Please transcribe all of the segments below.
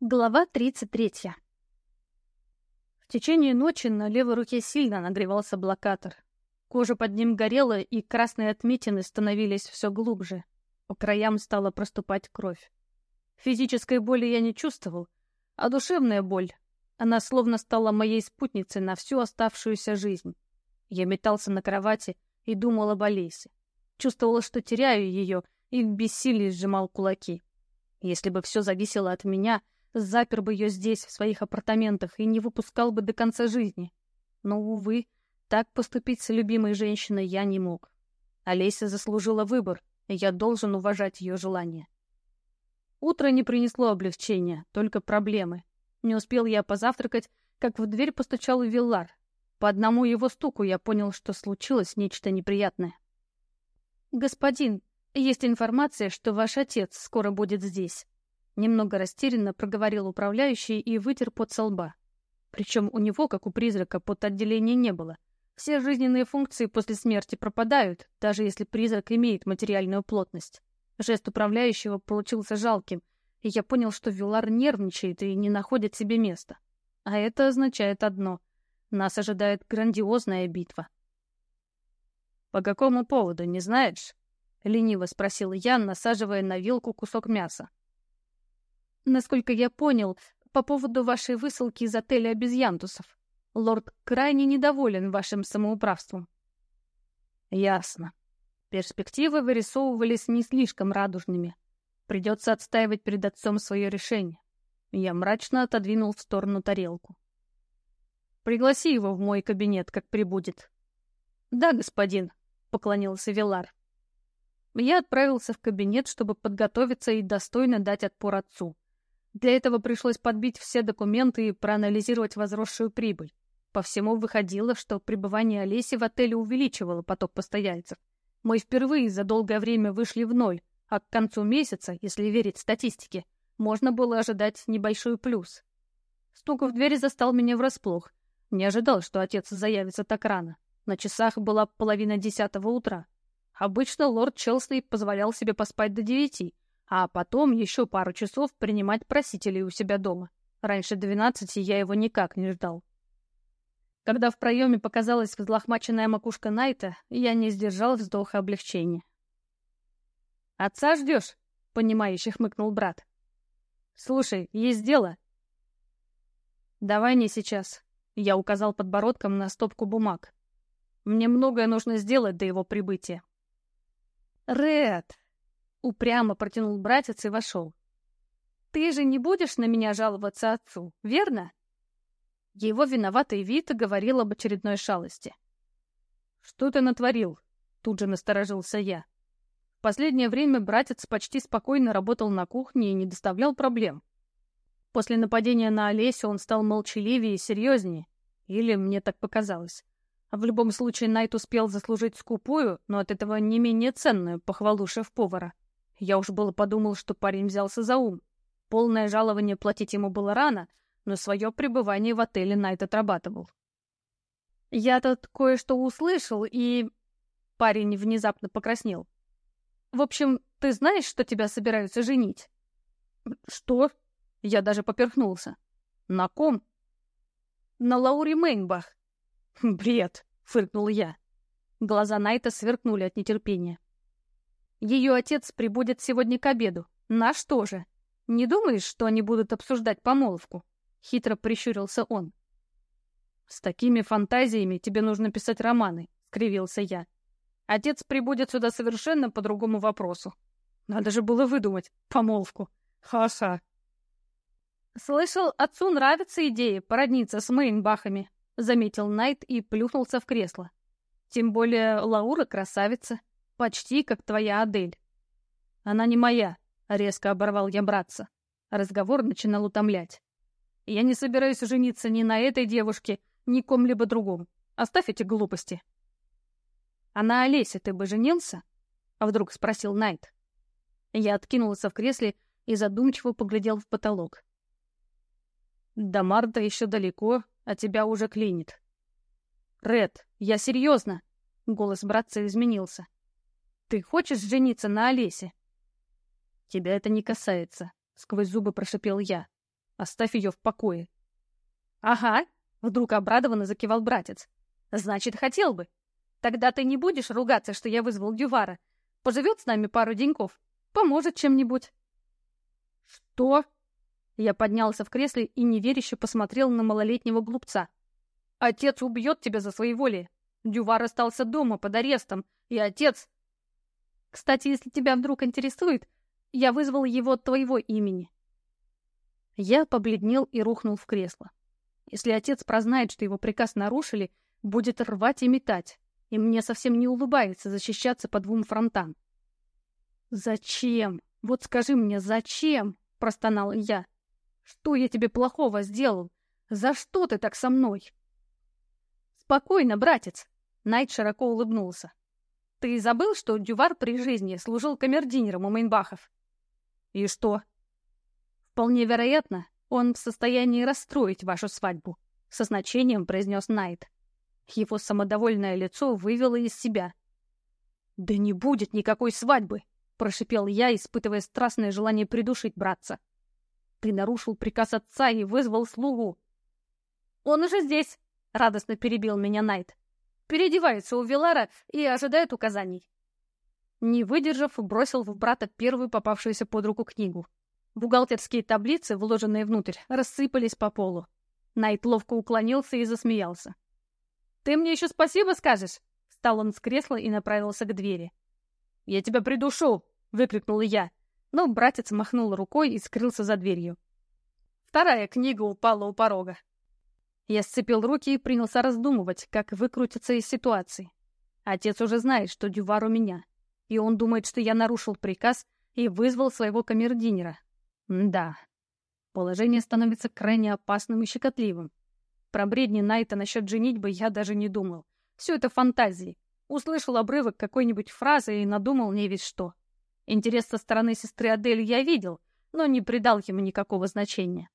Глава 33. В течение ночи на левой руке сильно нагревался блокатор. Кожа под ним горела, и красные отметины становились все глубже. По краям стала проступать кровь. Физической боли я не чувствовал, а душевная боль, она словно стала моей спутницей на всю оставшуюся жизнь. Я метался на кровати и думал об Олесе. Чувствовал, что теряю ее, и в бессилии сжимал кулаки. Если бы все зависело от меня — запер бы ее здесь, в своих апартаментах, и не выпускал бы до конца жизни. Но, увы, так поступить с любимой женщиной я не мог. Олеся заслужила выбор, и я должен уважать ее желание. Утро не принесло облегчения, только проблемы. Не успел я позавтракать, как в дверь постучал Виллар. По одному его стуку я понял, что случилось нечто неприятное. «Господин, есть информация, что ваш отец скоро будет здесь», Немного растерянно проговорил управляющий и вытер пот со лба. Причем у него, как у призрака, под отделения не было. Все жизненные функции после смерти пропадают, даже если призрак имеет материальную плотность. Жест управляющего получился жалким, и я понял, что Вилар нервничает и не находит себе места. А это означает одно — нас ожидает грандиозная битва. «По какому поводу, не знаешь?» — лениво спросил Ян, насаживая на вилку кусок мяса. Насколько я понял, по поводу вашей высылки из отеля обезьянтусов. Лорд крайне недоволен вашим самоуправством. Ясно. Перспективы вырисовывались не слишком радужными. Придется отстаивать перед отцом свое решение. Я мрачно отодвинул в сторону тарелку. «Пригласи его в мой кабинет, как прибудет». «Да, господин», — поклонился Вилар. Я отправился в кабинет, чтобы подготовиться и достойно дать отпор отцу. Для этого пришлось подбить все документы и проанализировать возросшую прибыль. По всему выходило, что пребывание Олеси в отеле увеличивало поток постояльцев. Мы впервые за долгое время вышли в ноль, а к концу месяца, если верить статистике, можно было ожидать небольшой плюс. Стук в дверь застал меня врасплох. Не ожидал, что отец заявится так рано. На часах была половина десятого утра. Обычно лорд Челсли позволял себе поспать до девяти, а потом еще пару часов принимать просителей у себя дома. Раньше двенадцати я его никак не ждал. Когда в проеме показалась взлохмаченная макушка Найта, я не сдержал вздоха облегчения. «Отца ждешь?» — понимающе хмыкнул брат. «Слушай, есть дело?» «Давай не сейчас», — я указал подбородком на стопку бумаг. «Мне многое нужно сделать до его прибытия». «Ред!» Упрямо протянул братец и вошел. «Ты же не будешь на меня жаловаться отцу, верно?» Его виноватый вид говорил об очередной шалости. «Что ты натворил?» — тут же насторожился я. В последнее время братец почти спокойно работал на кухне и не доставлял проблем. После нападения на Олесю он стал молчаливее и серьезнее. Или мне так показалось. В любом случае, Найт успел заслужить скупую, но от этого не менее ценную похвалу шеф-повара. Я уж было подумал, что парень взялся за ум. Полное жалование платить ему было рано, но свое пребывание в отеле Найт отрабатывал. «Я тут кое-что услышал, и...» Парень внезапно покраснел. «В общем, ты знаешь, что тебя собираются женить?» «Что?» Я даже поперхнулся. «На ком?» «На Лауре Мейнбах». «Бред!» — фыркнул я. Глаза Найта сверкнули от нетерпения. Ее отец прибудет сегодня к обеду. Наш тоже. Не думаешь, что они будут обсуждать помолвку?» Хитро прищурился он. «С такими фантазиями тебе нужно писать романы», — скривился я. «Отец прибудет сюда совершенно по другому вопросу. Надо же было выдумать помолвку. Ха-ха». «Слышал, отцу нравится идея породниться с Мейнбахами», — заметил Найт и плюхнулся в кресло. «Тем более Лаура красавица». Почти как твоя Адель. Она не моя, резко оборвал я братца. Разговор начинал утомлять. Я не собираюсь жениться ни на этой девушке, ни ком-либо другом. Оставь эти глупости. А на Олесе ты бы женился? Вдруг спросил Найт. Я откинулся в кресле и задумчиво поглядел в потолок. До марта еще далеко, а тебя уже клинит. Ред, я серьезно. Голос братца изменился. Ты хочешь жениться на Олесе?» «Тебя это не касается», — сквозь зубы прошипел я. Оставь ее в покое. Ага, вдруг обрадованно закивал братец. Значит, хотел бы. Тогда ты не будешь ругаться, что я вызвал Дювара. Поживет с нами пару деньков. Поможет чем-нибудь. Что? Я поднялся в кресле и неверяще посмотрел на малолетнего глупца. Отец убьет тебя за свои воли. Дювар остался дома под арестом, и отец... Кстати, если тебя вдруг интересует, я вызвал его от твоего имени. Я побледнел и рухнул в кресло. Если отец прознает, что его приказ нарушили, будет рвать и метать, и мне совсем не улыбается защищаться по двум фронтам. «Зачем? Вот скажи мне, зачем?» — простонал я. «Что я тебе плохого сделал? За что ты так со мной?» «Спокойно, братец!» — Найт широко улыбнулся. «Ты забыл, что Дювар при жизни служил камердинером у Мейнбахов?» «И что?» «Вполне вероятно, он в состоянии расстроить вашу свадьбу», — со значением произнес Найт. Его самодовольное лицо вывело из себя. «Да не будет никакой свадьбы!» — прошипел я, испытывая страстное желание придушить братца. «Ты нарушил приказ отца и вызвал слугу». «Он уже здесь!» — радостно перебил меня Найт. «Переодевается у Вилара и ожидает указаний». Не выдержав, бросил в брата первую попавшуюся под руку книгу. Бухгалтерские таблицы, вложенные внутрь, рассыпались по полу. Найт ловко уклонился и засмеялся. «Ты мне еще спасибо скажешь?» Встал он с кресла и направился к двери. «Я тебя придушу!» — выкрикнул я. Но братец махнул рукой и скрылся за дверью. Вторая книга упала у порога. Я сцепил руки и принялся раздумывать, как выкрутиться из ситуации. Отец уже знает, что Дювар у меня, и он думает, что я нарушил приказ и вызвал своего камердинера, да, положение становится крайне опасным и щекотливым. Про бредни Найта насчет женитьбы я даже не думал. Все это фантазии. Услышал обрывок какой-нибудь фразы и надумал не ведь что. Интерес со стороны сестры Адель я видел, но не придал ему никакого значения.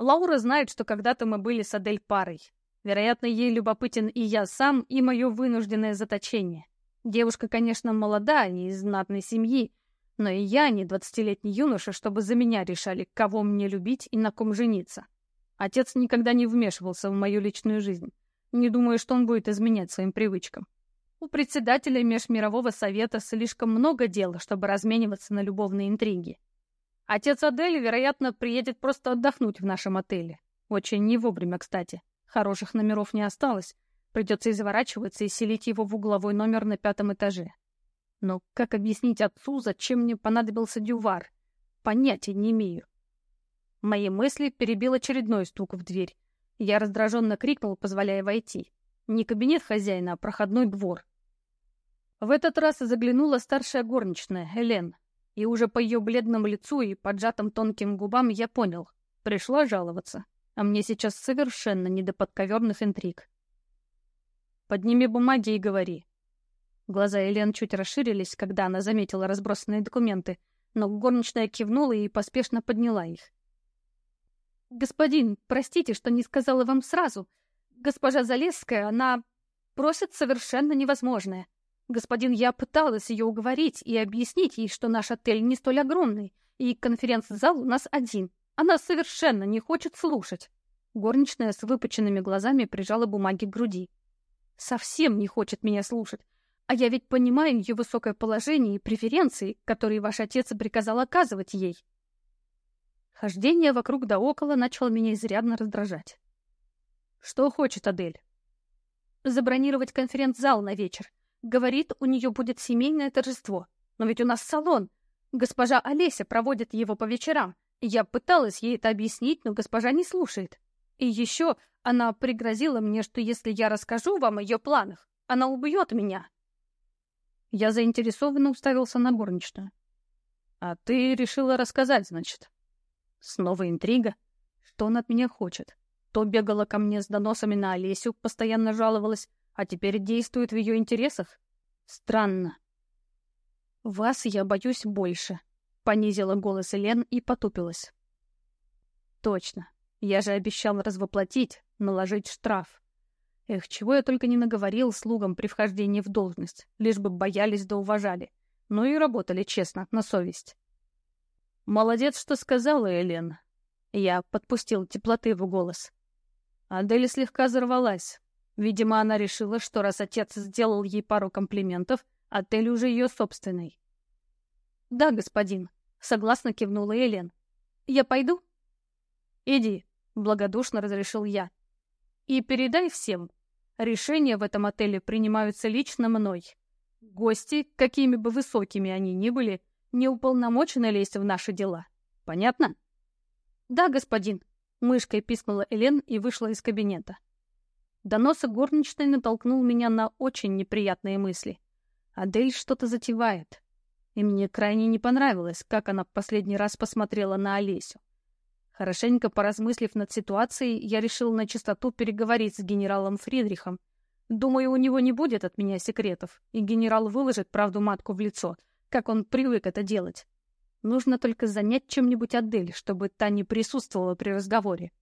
Лаура знает, что когда-то мы были с Адель парой. Вероятно, ей любопытен и я сам, и мое вынужденное заточение. Девушка, конечно, молода и из знатной семьи, но и я не двадцатилетний юноша, чтобы за меня решали, кого мне любить и на ком жениться. Отец никогда не вмешивался в мою личную жизнь. Не думаю, что он будет изменять своим привычкам. У председателя Межмирового совета слишком много дела, чтобы размениваться на любовные интриги. Отец Адели, вероятно, приедет просто отдохнуть в нашем отеле. Очень не вовремя, кстати. Хороших номеров не осталось. Придется изворачиваться и селить его в угловой номер на пятом этаже. Но как объяснить отцу, зачем мне понадобился дювар? Понятия не имею. Мои мысли перебил очередной стук в дверь. Я раздраженно крикнул, позволяя войти. Не кабинет хозяина, а проходной двор. В этот раз заглянула старшая горничная, Элен. И уже по ее бледному лицу и поджатым тонким губам я понял. Пришла жаловаться. А мне сейчас совершенно не до подковерных интриг. «Подними бумаги и говори», Глаза Элен чуть расширились, когда она заметила разбросанные документы, но горничная кивнула и поспешно подняла их. «Господин, простите, что не сказала вам сразу. Госпожа Залесская, она просит совершенно невозможное. Господин, я пыталась ее уговорить и объяснить ей, что наш отель не столь огромный, и конференц-зал у нас один. Она совершенно не хочет слушать». Горничная с выпученными глазами прижала бумаги к груди. «Совсем не хочет меня слушать. А я ведь понимаю ее высокое положение и преференции, которые ваш отец приказал оказывать ей. Хождение вокруг да около начало меня изрядно раздражать. Что хочет Адель? Забронировать конференц-зал на вечер. Говорит, у нее будет семейное торжество. Но ведь у нас салон. Госпожа Олеся проводит его по вечерам. Я пыталась ей это объяснить, но госпожа не слушает. И еще она пригрозила мне, что если я расскажу вам о ее планах, она убьет меня. Я заинтересованно уставился на горничную. «А ты решила рассказать, значит?» Снова интрига. Что он от меня хочет? То бегала ко мне с доносами на Олесю, постоянно жаловалась, а теперь действует в ее интересах? Странно. «Вас я боюсь больше», — понизила голос Элен и потупилась. «Точно. Я же обещал развоплотить, наложить штраф. Эх, чего я только не наговорил слугам при вхождении в должность, лишь бы боялись да уважали. Ну и работали честно, на совесть. Молодец, что сказала, Элен. Я подпустил теплоты в голос. Адель слегка взорвалась. Видимо, она решила, что раз отец сделал ей пару комплиментов, отель уже ее собственный. «Да, господин», — согласно кивнула Элен. «Я пойду?» «Иди», — благодушно разрешил я. «И передай всем. Решения в этом отеле принимаются лично мной. Гости, какими бы высокими они ни были, не уполномочены лезть в наши дела. Понятно?» «Да, господин», — мышкой пискнула Элен и вышла из кабинета. Донос горничной натолкнул меня на очень неприятные мысли. Адель что-то затевает. И мне крайне не понравилось, как она в последний раз посмотрела на Олесю. Хорошенько поразмыслив над ситуацией, я решил на чистоту переговорить с генералом Фридрихом. Думаю, у него не будет от меня секретов, и генерал выложит правду матку в лицо, как он привык это делать. Нужно только занять чем-нибудь Адель, чтобы та не присутствовала при разговоре.